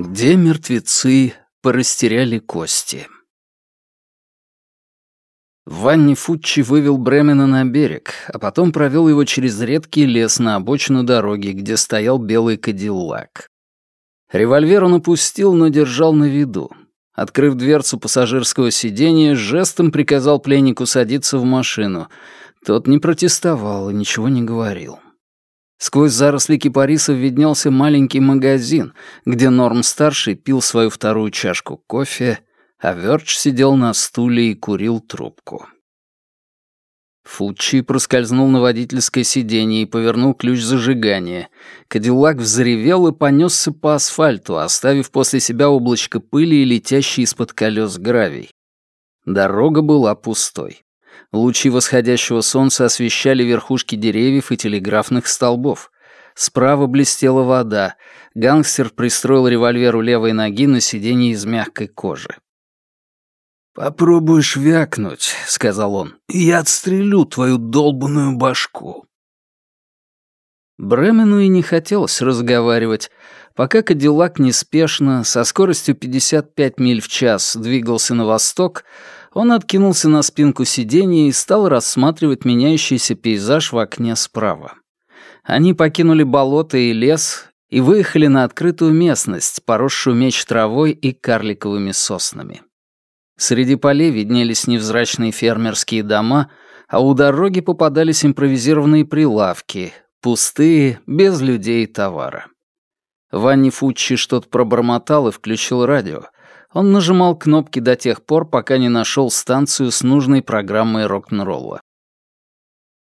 Где мертвецы порастеряли кости? Ванни Фуччи вывел Бремена на берег, а потом провел его через редкий лес на обочину дороги, где стоял белый кадиллак. Револьвер он опустил, но держал на виду. Открыв дверцу пассажирского сиденья, жестом приказал пленнику садиться в машину. Тот не протестовал и ничего не говорил. Сквозь заросли кипарисов виднелся маленький магазин, где Норм-старший пил свою вторую чашку кофе, а Вёрдж сидел на стуле и курил трубку. Фучи проскользнул на водительское сиденье и повернул ключ зажигания. Кадиллак взревел и понесся по асфальту, оставив после себя облачко пыли и летящий из-под колес гравий. Дорога была пустой. Лучи восходящего солнца освещали верхушки деревьев и телеграфных столбов. Справа блестела вода. Гангстер пристроил револьвер у левой ноги на сиденье из мягкой кожи. «Попробуешь вякнуть», — сказал он, — «и я отстрелю твою долбанную башку». Бремену и не хотелось разговаривать. Пока Кадиллак неспешно, со скоростью 55 миль в час, двигался на восток, он откинулся на спинку сиденья и стал рассматривать меняющийся пейзаж в окне справа. Они покинули болото и лес и выехали на открытую местность, поросшую меч травой и карликовыми соснами. Среди полей виднелись невзрачные фермерские дома, а у дороги попадались импровизированные прилавки, пустые, без людей и товара. Ванни Фуччи что-то пробормотал и включил радио, он нажимал кнопки до тех пор, пока не нашел станцию с нужной программой рок-н-ролла.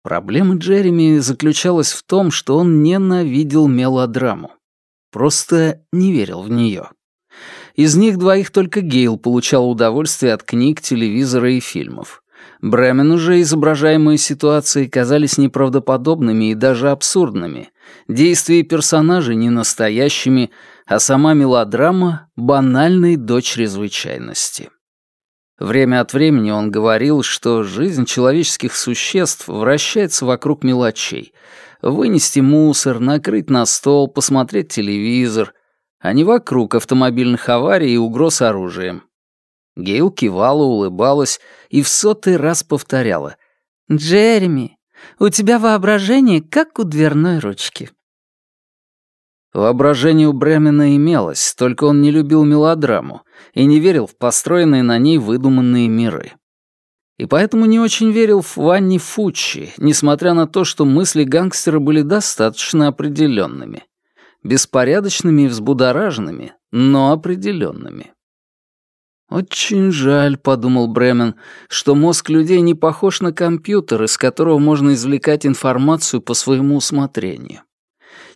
Проблема Джереми заключалась в том, что он ненавидел мелодраму. Просто не верил в нее. Из них двоих только Гейл получал удовольствие от книг, телевизора и фильмов. Бремену же изображаемые ситуации казались неправдоподобными и даже абсурдными, действия персонажей ненастоящими, а сама мелодрама — банальной до чрезвычайности. Время от времени он говорил, что жизнь человеческих существ вращается вокруг мелочей. Вынести мусор, накрыть на стол, посмотреть телевизор, а не вокруг автомобильных аварий и угроз оружием. Гейл кивала, улыбалась и в сотый раз повторяла. «Джереми, у тебя воображение, как у дверной ручки». Воображение у Бремена имелось, только он не любил мелодраму и не верил в построенные на ней выдуманные миры. И поэтому не очень верил в Ванни Фуччи, несмотря на то, что мысли гангстера были достаточно определенными. Беспорядочными и взбудораженными, но определенными. «Очень жаль», — подумал Бремен, «что мозг людей не похож на компьютер, из которого можно извлекать информацию по своему усмотрению.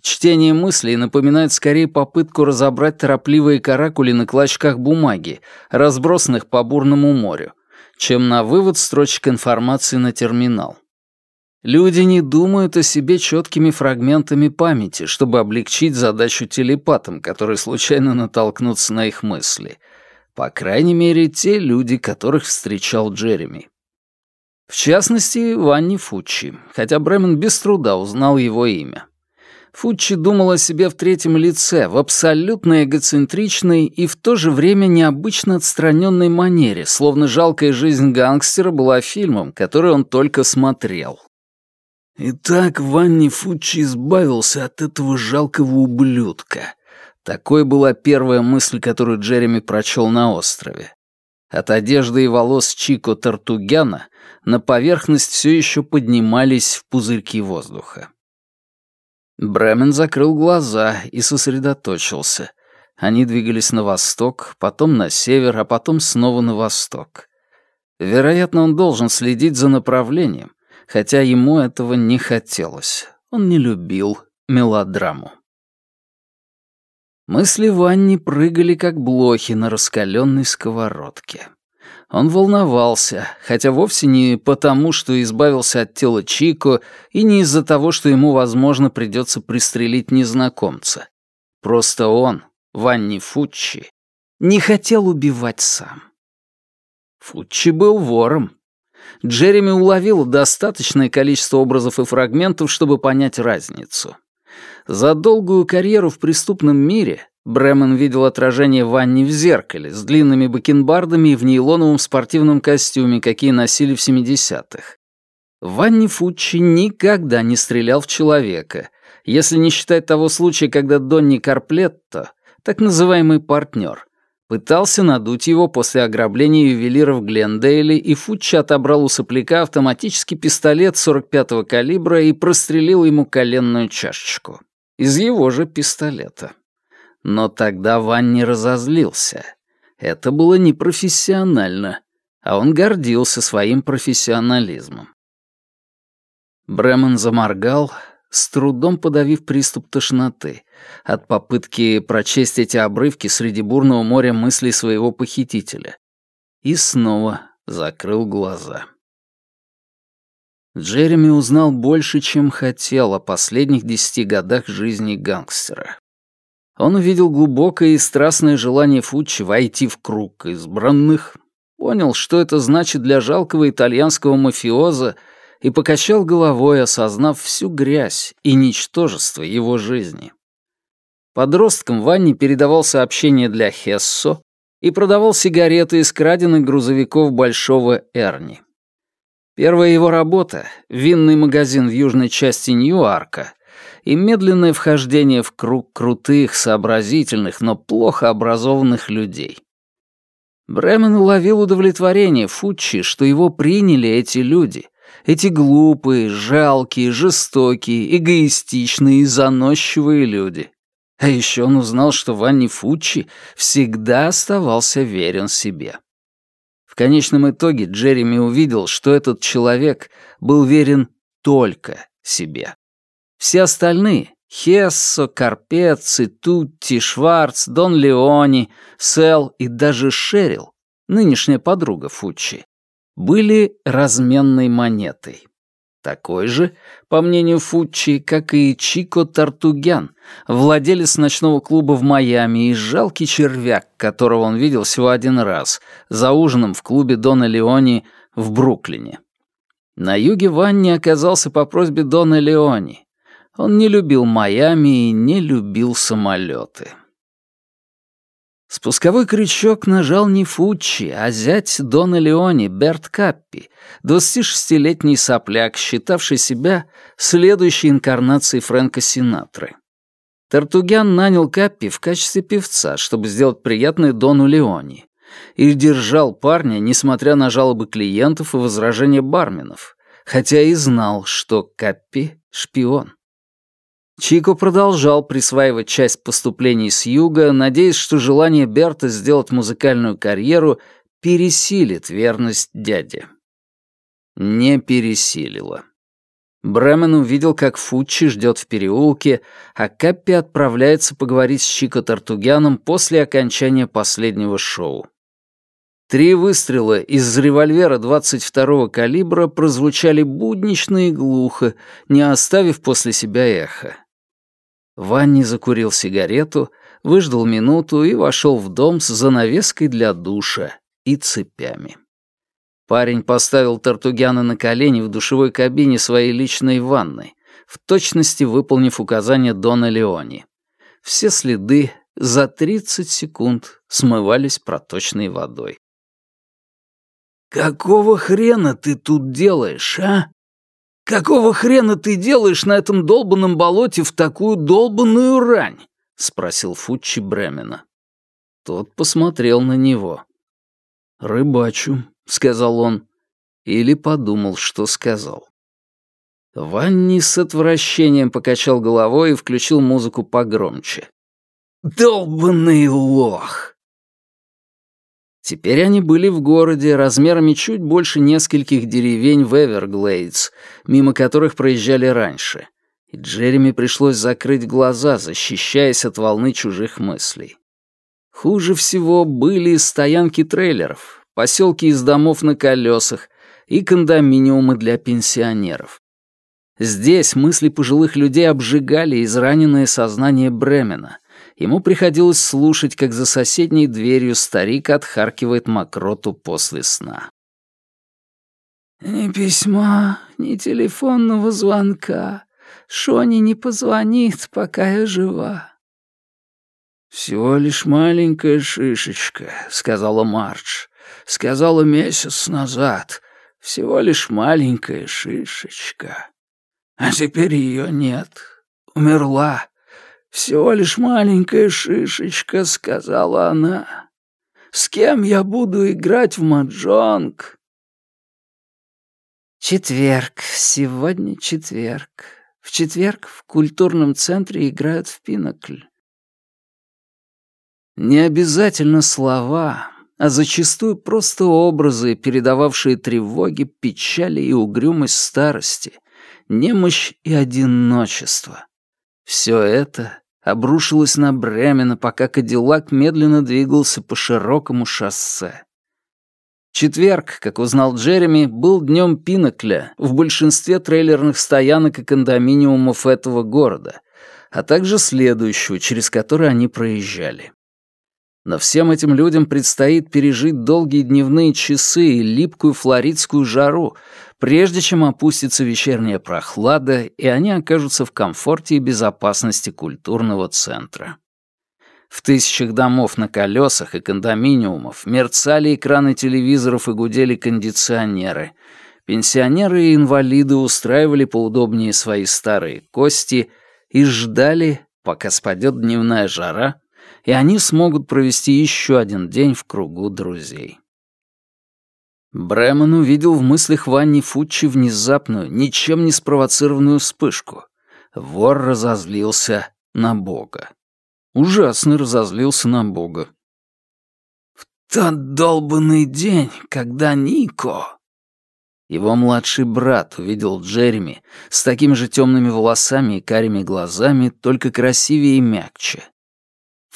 Чтение мыслей напоминает скорее попытку разобрать торопливые каракули на клочках бумаги, разбросанных по бурному морю, чем на вывод строчек информации на терминал. Люди не думают о себе четкими фрагментами памяти, чтобы облегчить задачу телепатам, которые случайно натолкнутся на их мысли. По крайней мере, те люди, которых встречал Джереми. В частности, Ванни Фуччи, хотя Бремен без труда узнал его имя. Фуччи думал о себе в третьем лице, в абсолютно эгоцентричной и в то же время необычно отстраненной манере, словно жалкая жизнь гангстера была фильмом, который он только смотрел. Итак, Ванни Фуччи избавился от этого жалкого ублюдка. Такой была первая мысль, которую Джереми прочел на острове. От одежды и волос Чико Тартугяна на поверхность все еще поднимались в пузырьки воздуха. Бремен закрыл глаза и сосредоточился. Они двигались на восток, потом на север, а потом снова на восток. Вероятно, он должен следить за направлением, хотя ему этого не хотелось. Он не любил мелодраму. Мысли Ванни прыгали, как блохи на раскаленной сковородке. Он волновался, хотя вовсе не потому, что избавился от тела Чико, и не из-за того, что ему, возможно, придется пристрелить незнакомца. Просто он, Ванни Фуччи, не хотел убивать сам. Фуччи был вором. Джереми уловил достаточное количество образов и фрагментов, чтобы понять разницу. За долгую карьеру в преступном мире Бремен видел отражение Ванни в зеркале с длинными бакенбардами и в нейлоновом спортивном костюме, какие носили в 70-х. Ванни Фуччи никогда не стрелял в человека, если не считать того случая, когда Донни Карплетто, так называемый партнер, пытался надуть его после ограбления ювелира в Глендейле, и Фуччи отобрал у сопляка автоматический пистолет 45-го калибра и прострелил ему коленную чашечку. Из его же пистолета. Но тогда Ванни разозлился. Это было непрофессионально, а он гордился своим профессионализмом. Бремен заморгал, с трудом подавив приступ тошноты от попытки прочесть эти обрывки среди бурного моря мыслей своего похитителя. И снова закрыл глаза. Джереми узнал больше, чем хотел о последних десяти годах жизни гангстера. Он увидел глубокое и страстное желание Фуччи войти в круг избранных, понял, что это значит для жалкого итальянского мафиоза и покачал головой, осознав всю грязь и ничтожество его жизни. Подросткам Ванни передавал сообщения для Хессо и продавал сигареты из краденных грузовиков Большого Эрни. Первая его работа — винный магазин в южной части Нью-Арка и медленное вхождение в круг крутых, сообразительных, но плохо образованных людей. Бремен уловил удовлетворение Фуччи, что его приняли эти люди — эти глупые, жалкие, жестокие, эгоистичные и заносчивые люди. А еще он узнал, что Ванни Фуччи всегда оставался верен себе. В конечном итоге Джереми увидел, что этот человек был верен только себе. Все остальные — Хессо, Карпеци, Тутти, Шварц, Дон Леони, Сел и даже Шерил, нынешняя подруга Фуччи, были разменной монетой. Такой же, по мнению Фуччи, как и Чико Тартугян, владелец ночного клуба в Майами и жалкий червяк, которого он видел всего один раз, за ужином в клубе Дона Леони в Бруклине. На юге Ванни оказался по просьбе Дона Леони. Он не любил Майами и не любил самолеты. Спусковой крючок нажал не Фуччи, а зять Дона Леони, Берт Каппи, 26-летний сопляк, считавший себя следующей инкарнацией Фрэнка Синатры. Тартугян нанял Каппи в качестве певца, чтобы сделать приятное Дону Леони, и держал парня, несмотря на жалобы клиентов и возражения барменов, хотя и знал, что Каппи — шпион. Чико продолжал присваивать часть поступлений с юга, надеясь, что желание Берта сделать музыкальную карьеру пересилит верность дяде. Не пересилило. Бремен увидел, как Фуччи ждет в переулке, а Каппи отправляется поговорить с Чико Тартугяном после окончания последнего шоу. Три выстрела из револьвера 22-го калибра прозвучали буднично и глухо, не оставив после себя эхо. Ванни закурил сигарету, выждал минуту и вошел в дом с занавеской для душа и цепями. Парень поставил Тартугяна на колени в душевой кабине своей личной ванной, в точности выполнив указания Дона Леони. Все следы за 30 секунд смывались проточной водой. «Какого хрена ты тут делаешь, а?» «Какого хрена ты делаешь на этом долбанном болоте в такую долбанную рань?» — спросил Фуччи Бремена. Тот посмотрел на него. «Рыбачу», — сказал он. Или подумал, что сказал. Ванни с отвращением покачал головой и включил музыку погромче. «Долбанный лох!» Теперь они были в городе размерами чуть больше нескольких деревень в Эверглейдс, мимо которых проезжали раньше. И Джереми пришлось закрыть глаза, защищаясь от волны чужих мыслей. Хуже всего были стоянки трейлеров, поселки из домов на колесах и кондоминиумы для пенсионеров. Здесь мысли пожилых людей обжигали израненное сознание Бремена — Ему приходилось слушать, как за соседней дверью старик отхаркивает мокроту после сна. «Ни письма, ни телефонного звонка. Шони не позвонит, пока я жива. «Всего лишь маленькая шишечка», — сказала Мардж. «Сказала месяц назад. Всего лишь маленькая шишечка. А теперь ее нет. Умерла. Всего лишь маленькая шишечка», — сказала она. «С кем я буду играть в маджонг?» «Четверг. Сегодня четверг. В четверг в культурном центре играют в пинокль. Не обязательно слова, а зачастую просто образы, передававшие тревоги, печали и угрюмость старости, немощь и одиночество. Все это обрушилось на Бремена, пока Кадиллак медленно двигался по широкому шоссе. Четверг, как узнал Джереми, был днем пинокля в большинстве трейлерных стоянок и кондоминиумов этого города, а также следующего, через который они проезжали. Но всем этим людям предстоит пережить долгие дневные часы и липкую флоридскую жару, прежде чем опустится вечерняя прохлада, и они окажутся в комфорте и безопасности культурного центра. В тысячах домов на колесах и кондоминиумов мерцали экраны телевизоров и гудели кондиционеры. Пенсионеры и инвалиды устраивали поудобнее свои старые кости и ждали, пока спадет дневная жара, и они смогут провести еще один день в кругу друзей. Бремен увидел в мыслях Ванни Фуччи внезапную, ничем не спровоцированную вспышку. Вор разозлился на Бога. Ужасно разозлился на Бога. «В тот долбанный день, когда Нико...» Его младший брат увидел Джереми с такими же темными волосами и карими глазами, только красивее и мягче.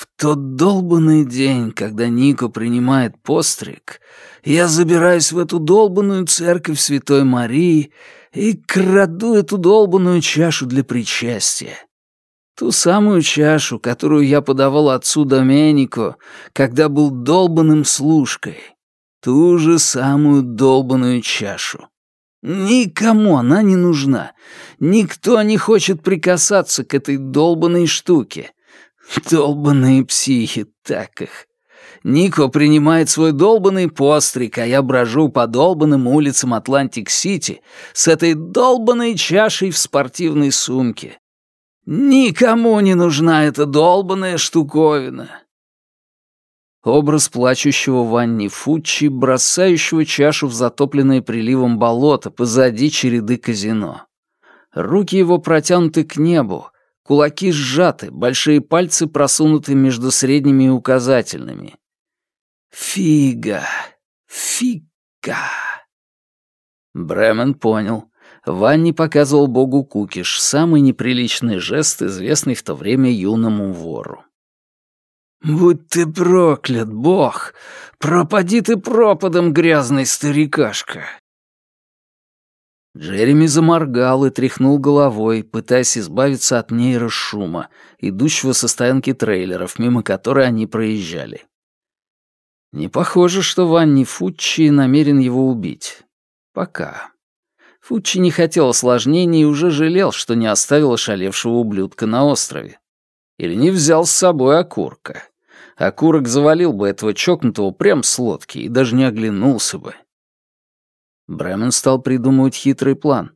В тот долбанный день, когда Нико принимает постриг, я забираюсь в эту долбанную церковь Святой Марии и краду эту долбанную чашу для причастия. Ту самую чашу, которую я подавал отцу Доменико, когда был долбанным служкой. Ту же самую долбанную чашу. Никому она не нужна. Никто не хочет прикасаться к этой долбанной штуке. Долбанные психи, так их. Нико принимает свой долбанный постриг, а я брожу по долбанным улицам Атлантик-Сити с этой долбанной чашей в спортивной сумке. Никому не нужна эта долбанная штуковина. Образ плачущего Ванни Фуччи, бросающего чашу в затопленное приливом болото позади череды казино. Руки его протянуты к небу, кулаки сжаты, большие пальцы просунуты между средними и указательными. Фига, фига. Бремен понял. Ванни показывал богу кукиш, самый неприличный жест, известный в то время юному вору. «Будь ты проклят, бог! Пропади ты пропадом, грязный старикашка!» Джереми заморгал и тряхнул головой, пытаясь избавиться от нейрошума, идущего со стоянки трейлеров, мимо которой они проезжали. Не похоже, что Ванни Фуччи намерен его убить. Пока. Фуччи не хотел осложнений и уже жалел, что не оставил ошалевшего ублюдка на острове. Или не взял с собой окурка. Окурок завалил бы этого чокнутого прям с лодки и даже не оглянулся бы. Бремен стал придумывать хитрый план.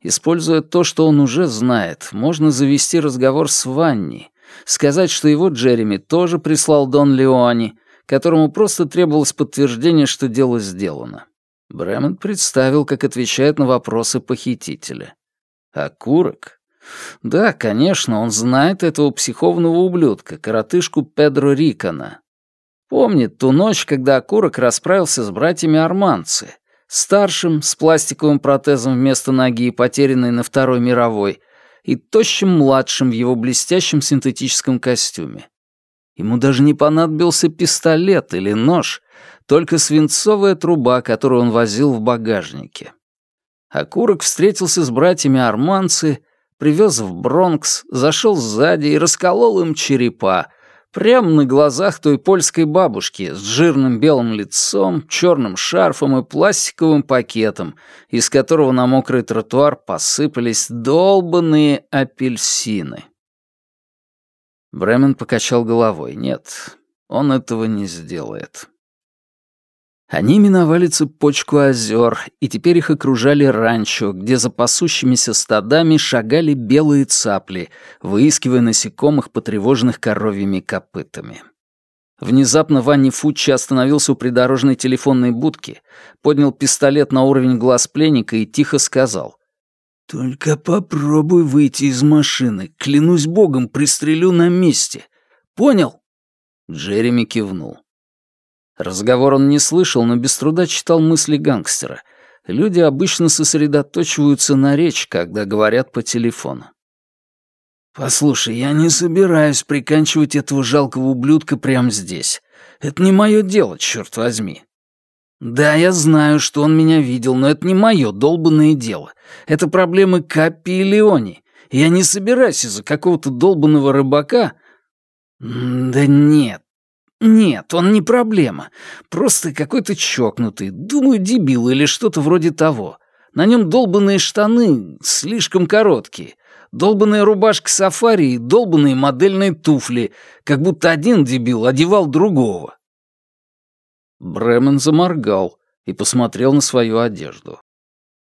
Используя то, что он уже знает, можно завести разговор с Ванни, сказать, что его Джереми тоже прислал Дон Леони, которому просто требовалось подтверждение, что дело сделано. Бремонт представил, как отвечает на вопросы похитителя. А Курок? Да, конечно, он знает этого психованного ублюдка, коротышку Педро Рикона. Помнит ту ночь, когда Окурок расправился с братьями Арманцы, старшим, с пластиковым протезом вместо ноги, потерянной на Второй мировой, и тощим младшим в его блестящем синтетическом костюме. Ему даже не понадобился пистолет или нож, только свинцовая труба, которую он возил в багажнике. Окурок встретился с братьями Арманцы, привез в Бронкс, зашел сзади и расколол им черепа, прямо на глазах той польской бабушки с жирным белым лицом, черным шарфом и пластиковым пакетом, из которого на мокрый тротуар посыпались долбанные апельсины. Бремен покачал головой. Нет, он этого не сделает. Они миновали цепочку озер, и теперь их окружали ранчо, где за пасущимися стадами шагали белые цапли, выискивая насекомых, потревоженных коровьими копытами. Внезапно Ванни Фуччи остановился у придорожной телефонной будки, поднял пистолет на уровень глаз пленника и тихо сказал. «Только попробуй выйти из машины. Клянусь богом, пристрелю на месте. Понял?» Джереми кивнул. Разговор он не слышал, но без труда читал мысли гангстера. Люди обычно сосредоточиваются на речь, когда говорят по телефону. «Послушай, я не собираюсь приканчивать этого жалкого ублюдка прямо здесь. Это не мое дело, черт возьми. Да, я знаю, что он меня видел, но это не мое долбанное дело. Это проблемы Каппи и Леони. Я не собираюсь из-за какого-то долбанного рыбака... Да нет, нет, он не проблема. Просто какой-то чокнутый, думаю, дебил или что-то вроде того. На нем долбанные штаны, слишком короткие. Долбанная рубашка сафари и долбанные модельные туфли, как будто один дебил одевал другого. Бремен заморгал и посмотрел на свою одежду.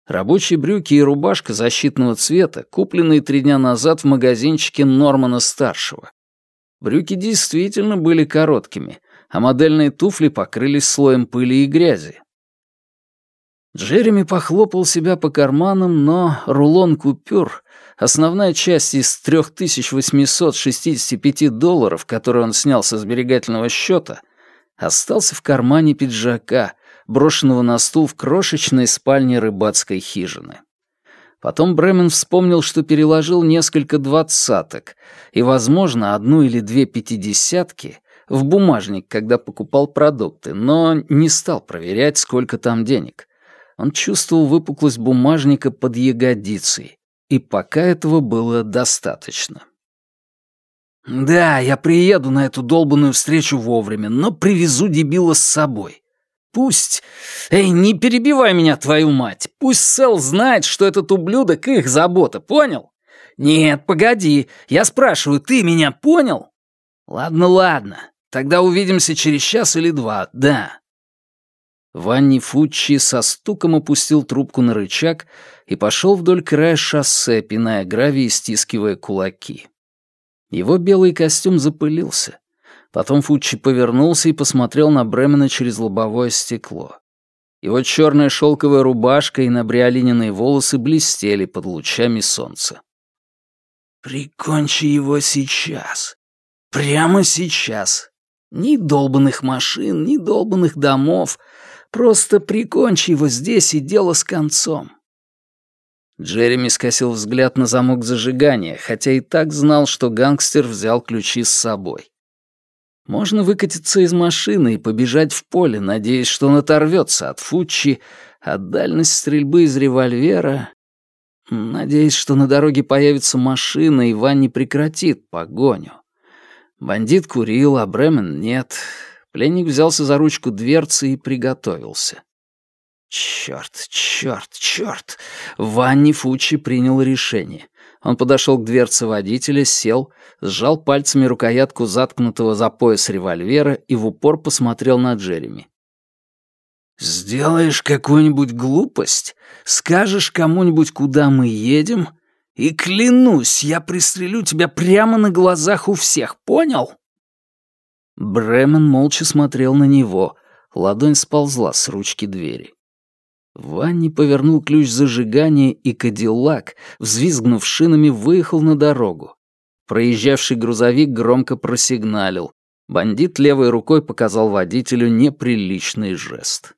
Рабочие брюки и рубашка защитного цвета, купленные три дня назад в магазинчике Нормана-старшего. Брюки действительно были короткими, а модельные туфли покрылись слоем пыли и грязи. Джереми похлопал себя по карманам, но рулон купюр, основная часть из 3865 долларов, которые он снял со сберегательного счета, остался в кармане пиджака, брошенного на стул в крошечной спальне рыбацкой хижины. Потом Бремен вспомнил, что переложил несколько двадцаток и, возможно, одну или две пятидесятки в бумажник, когда покупал продукты, но не стал проверять, сколько там денег. Он чувствовал выпуклость бумажника под ягодицей, и пока этого было достаточно. «Да, я приеду на эту долбанную встречу вовремя, но привезу дебила с собой. Пусть... Эй, не перебивай меня, твою мать. Пусть Сэл знает, что этот ублюдок их забота, понял? Нет, погоди. Я спрашиваю, ты меня понял? Ладно, ладно. Тогда увидимся через час или два, да. Ванни Фуччи со стуком опустил трубку на рычаг и пошел вдоль края шоссе, пиная гравий и стискивая кулаки. Его белый костюм запылился. Потом Фуччи повернулся и посмотрел на Бремена через лобовое стекло. Его черная шелковая рубашка и набриолиненные волосы блестели под лучами солнца. «Прикончи его сейчас. Прямо сейчас. Ни долбанных машин, ни долбанных домов. Просто прикончи его здесь и дело с концом». Джереми скосил взгляд на замок зажигания, хотя и так знал, что гангстер взял ключи с собой. Можно выкатиться из машины и побежать в поле, надеясь, что он оторвется от Фуччи, а дальность стрельбы из револьвера... Надеясь, что на дороге появится машина, и Ван не прекратит погоню. Бандит курил, а Бремен нет. Пленник взялся за ручку дверцы и приготовился. Чёрт, чёрт, чёрт! Ванни Фуччи принял решение. Он подошел к дверце водителя, сел, сжал пальцами рукоятку заткнутого за пояс револьвера и в упор посмотрел на Джереми. «Сделаешь какую-нибудь глупость, скажешь кому-нибудь, куда мы едем, и клянусь, я пристрелю тебя прямо на глазах у всех, понял?» Бремен молча смотрел на него, ладонь сползла с ручки двери. Ванни повернул ключ зажигания, и Кадиллак, взвизгнув шинами, выехал на дорогу. Проезжавший грузовик громко просигналил. Бандит левой рукой показал водителю неприличный жест.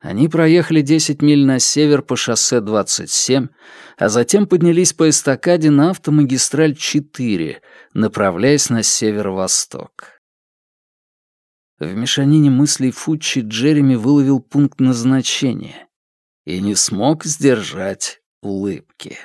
Они проехали 10 миль на север по шоссе 27, а затем поднялись по эстакаде на автомагистраль 4, направляясь на северо-восток. В мешанине мыслей Фуччи Джереми выловил пункт назначения и не смог сдержать улыбки.